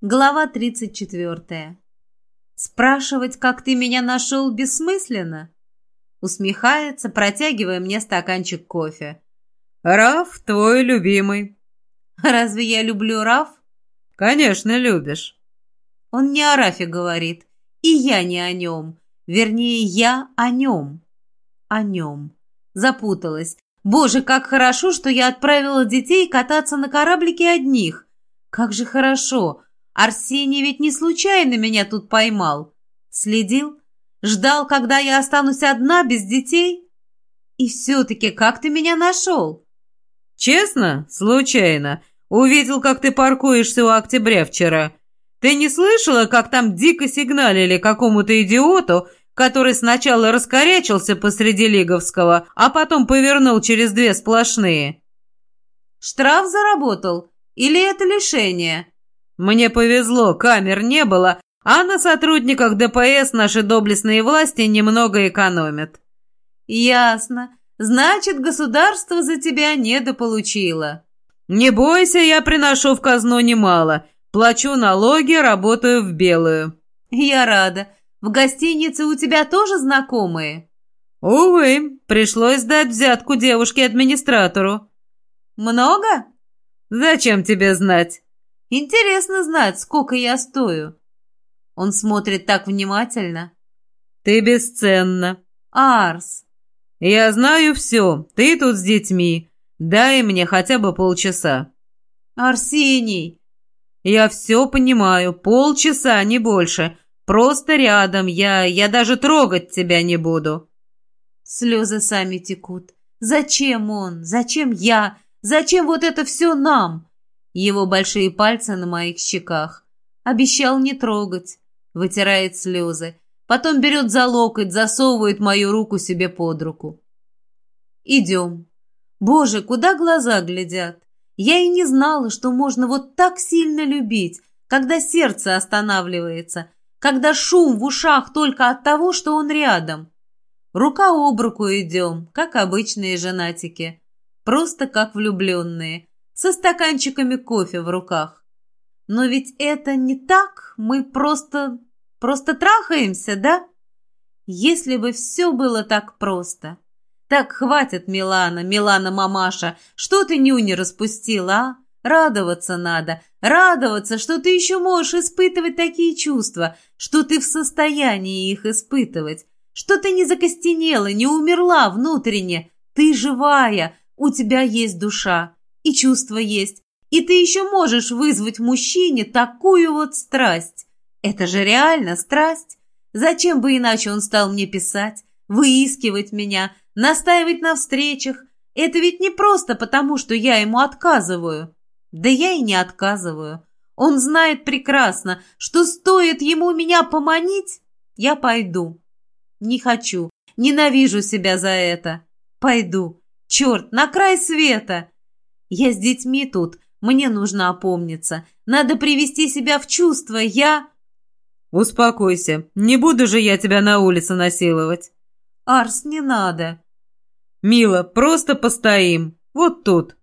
Глава 34. «Спрашивать, как ты меня нашел, бессмысленно?» Усмехается, протягивая мне стаканчик кофе. «Раф твой любимый». «Разве я люблю Раф?» «Конечно, любишь». Он не о Рафе говорит, и я не о нем. Вернее, я о нем. О нем. Запуталась. Боже, как хорошо, что я отправила детей кататься на кораблике одних. Как же хорошо. Арсений ведь не случайно меня тут поймал. Следил? Ждал, когда я останусь одна, без детей? И все-таки как ты меня нашел? Честно? Случайно. Увидел, как ты паркуешься у октября вчера. Ты не слышала, как там дико сигналили какому-то идиоту, который сначала раскорячился посреди Лиговского, а потом повернул через две сплошные? Штраф заработал? Или это лишение? Мне повезло, камер не было, а на сотрудниках ДПС наши доблестные власти немного экономят». «Ясно. Значит, государство за тебя недополучило». «Не бойся, я приношу в казну немало. Плачу налоги, работаю в белую». «Я рада. В гостинице у тебя тоже знакомые?» «Увы, пришлось дать взятку девушке-администратору». «Много?» «Зачем тебе знать?» Интересно знать, сколько я стою. Он смотрит так внимательно. Ты бесценна. Арс. Я знаю все. Ты тут с детьми. Дай мне хотя бы полчаса. Арсений. Я все понимаю. Полчаса, не больше. Просто рядом. Я... я даже трогать тебя не буду. Слезы сами текут. Зачем он? Зачем я? Зачем вот это все нам? Его большие пальцы на моих щеках. Обещал не трогать. Вытирает слезы. Потом берет за локоть, засовывает мою руку себе под руку. Идем. Боже, куда глаза глядят? Я и не знала, что можно вот так сильно любить, когда сердце останавливается, когда шум в ушах только от того, что он рядом. Рука об руку идем, как обычные женатики. Просто как влюбленные со стаканчиками кофе в руках. Но ведь это не так, мы просто... просто трахаемся, да? Если бы все было так просто. Так хватит, Милана, Милана-мамаша, что ты нюни распустила, а? Радоваться надо, радоваться, что ты еще можешь испытывать такие чувства, что ты в состоянии их испытывать, что ты не закостенела, не умерла внутренне, ты живая, у тебя есть душа и чувства есть, и ты еще можешь вызвать мужчине такую вот страсть. Это же реально страсть. Зачем бы иначе он стал мне писать, выискивать меня, настаивать на встречах? Это ведь не просто потому, что я ему отказываю. Да я и не отказываю. Он знает прекрасно, что стоит ему меня поманить, я пойду. Не хочу, ненавижу себя за это. Пойду. Черт, на край света. Я с детьми тут, мне нужно опомниться. Надо привести себя в чувство, я...» «Успокойся, не буду же я тебя на улице насиловать». «Арс, не надо». «Мила, просто постоим. Вот тут».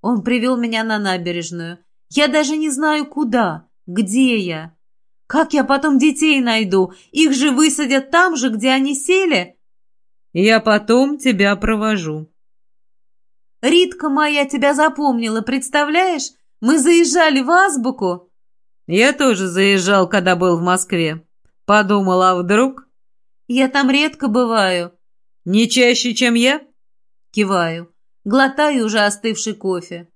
Он привел меня на набережную. Я даже не знаю, куда, где я. Как я потом детей найду? Их же высадят там же, где они сели?» «Я потом тебя провожу». Ритка моя тебя запомнила, представляешь? Мы заезжали в Азбуку». «Я тоже заезжал, когда был в Москве. Подумала, а вдруг?» «Я там редко бываю». «Не чаще, чем я?» Киваю. Глотаю уже остывший кофе.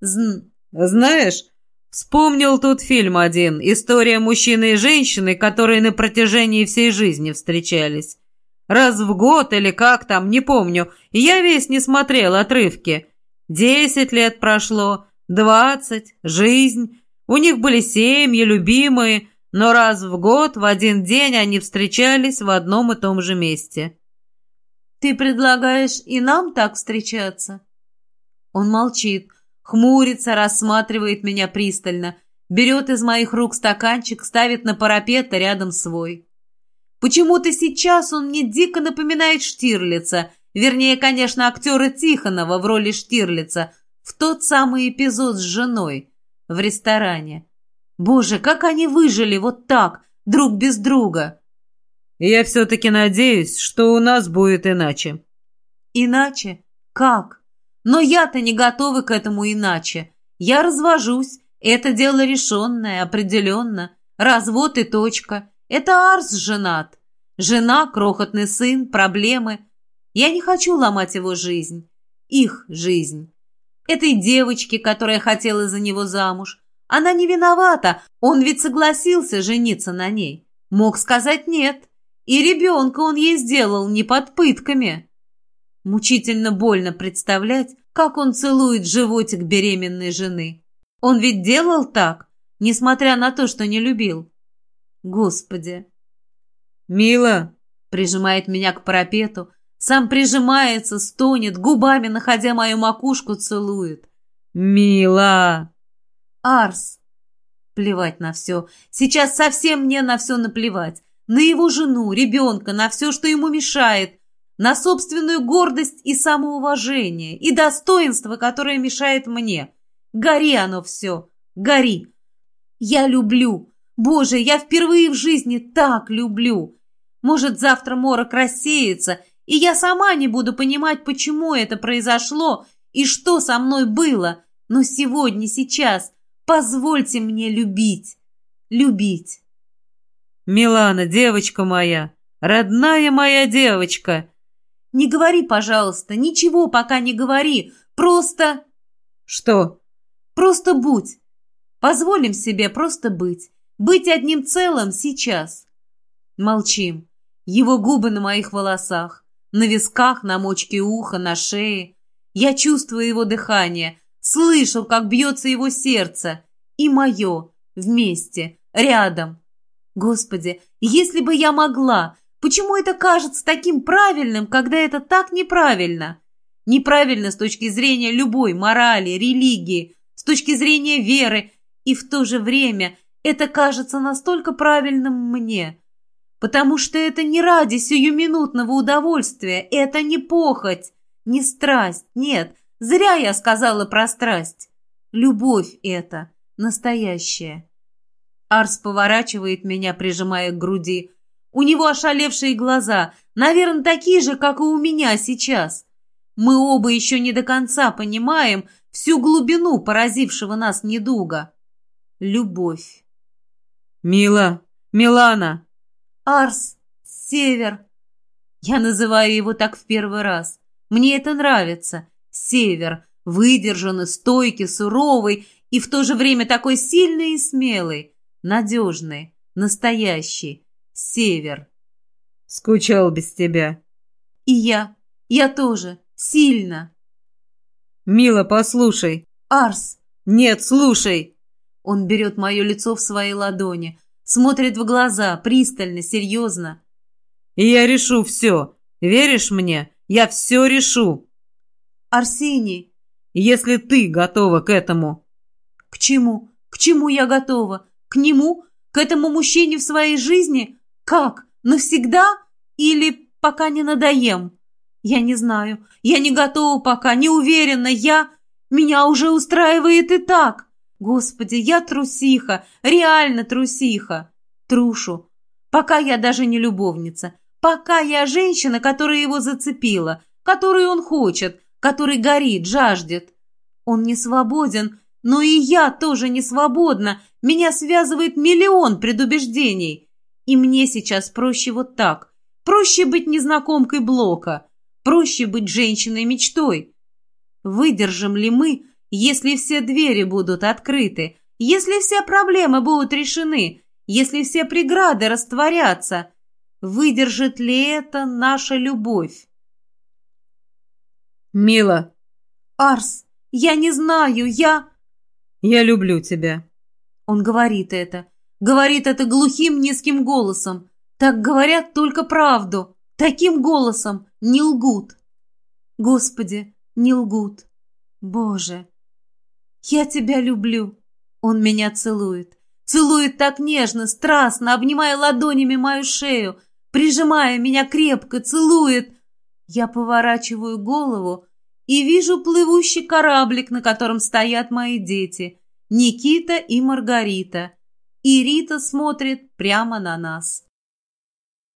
Зн... «Знаешь, вспомнил тут фильм один. История мужчины и женщины, которые на протяжении всей жизни встречались. Раз в год или как там, не помню. Я весь не смотрел отрывки. Десять лет прошло, двадцать, жизнь. У них были семьи, любимые, но раз в год, в один день они встречались в одном и том же месте. «Ты предлагаешь и нам так встречаться?» Он молчит, хмурится, рассматривает меня пристально, берет из моих рук стаканчик, ставит на парапет рядом свой. Почему-то сейчас он мне дико напоминает Штирлица, вернее, конечно, актера Тихонова в роли Штирлица, в тот самый эпизод с женой в ресторане. Боже, как они выжили вот так, друг без друга. Я все-таки надеюсь, что у нас будет иначе. Иначе? Как? Но я-то не готова к этому иначе. Я развожусь. Это дело решенное, определенно. Развод и точка. Это Арс женат. Жена, крохотный сын, проблемы. Я не хочу ломать его жизнь. Их жизнь. Этой девочке, которая хотела за него замуж. Она не виновата, он ведь согласился жениться на ней. Мог сказать «нет». И ребенка он ей сделал не под пытками. Мучительно больно представлять, как он целует животик беременной жены. Он ведь делал так, несмотря на то, что не любил. Господи. «Мила!» — прижимает меня к парапету, сам прижимается, стонет, губами, находя мою макушку, целует. «Мила!» «Арс!» Плевать на все. Сейчас совсем мне на все наплевать. На его жену, ребенка, на все, что ему мешает. На собственную гордость и самоуважение. И достоинство, которое мешает мне. Гори оно все. Гори. Я люблю. Боже, я впервые в жизни так люблю. Может, завтра морок рассеется, и я сама не буду понимать, почему это произошло и что со мной было. Но сегодня, сейчас, позвольте мне любить. Любить. Милана, девочка моя, родная моя девочка. Не говори, пожалуйста, ничего пока не говори. Просто... Что? Просто будь. Позволим себе просто быть. Быть одним целым сейчас. Молчим. Его губы на моих волосах на висках, на мочке уха, на шее. Я чувствую его дыхание, слышу, как бьется его сердце. И мое, вместе, рядом. Господи, если бы я могла, почему это кажется таким правильным, когда это так неправильно? Неправильно с точки зрения любой морали, религии, с точки зрения веры, и в то же время это кажется настолько правильным мне – потому что это не ради сиюминутного удовольствия, это не похоть, не страсть, нет, зря я сказала про страсть. Любовь это, настоящая. Арс поворачивает меня, прижимая к груди. У него ошалевшие глаза, наверное, такие же, как и у меня сейчас. Мы оба еще не до конца понимаем всю глубину поразившего нас недуга. Любовь. «Мила! Милана!» Арс, Север. Я называю его так в первый раз. Мне это нравится. Север, выдержанный, стойкий, суровый и в то же время такой сильный и смелый, надежный, настоящий. Север. Скучал без тебя. И я. Я тоже. Сильно. Мила, послушай. Арс. Нет, слушай. Он берет мое лицо в свои ладони, Смотрит в глаза, пристально, серьезно. «И я решу все. Веришь мне? Я все решу!» «Арсений!» «Если ты готова к этому!» «К чему? К чему я готова? К нему? К этому мужчине в своей жизни? Как? Навсегда? Или пока не надоем?» «Я не знаю. Я не готова пока, не уверена. Я... Меня уже устраивает и так!» Господи, я трусиха, реально трусиха. Трушу. Пока я даже не любовница. Пока я женщина, которая его зацепила, которую он хочет, который горит, жаждет. Он не свободен, но и я тоже не свободна. Меня связывает миллион предубеждений. И мне сейчас проще вот так. Проще быть незнакомкой Блока. Проще быть женщиной-мечтой. Выдержим ли мы если все двери будут открыты, если все проблемы будут решены, если все преграды растворятся, выдержит ли это наша любовь? Мила. Арс, я не знаю, я... Я люблю тебя. Он говорит это. Говорит это глухим низким голосом. Так говорят только правду. Таким голосом не лгут. Господи, не лгут. Боже, «Я тебя люблю!» Он меня целует. Целует так нежно, страстно, обнимая ладонями мою шею, прижимая меня крепко, целует. Я поворачиваю голову и вижу плывущий кораблик, на котором стоят мои дети, Никита и Маргарита. и Рита смотрит прямо на нас.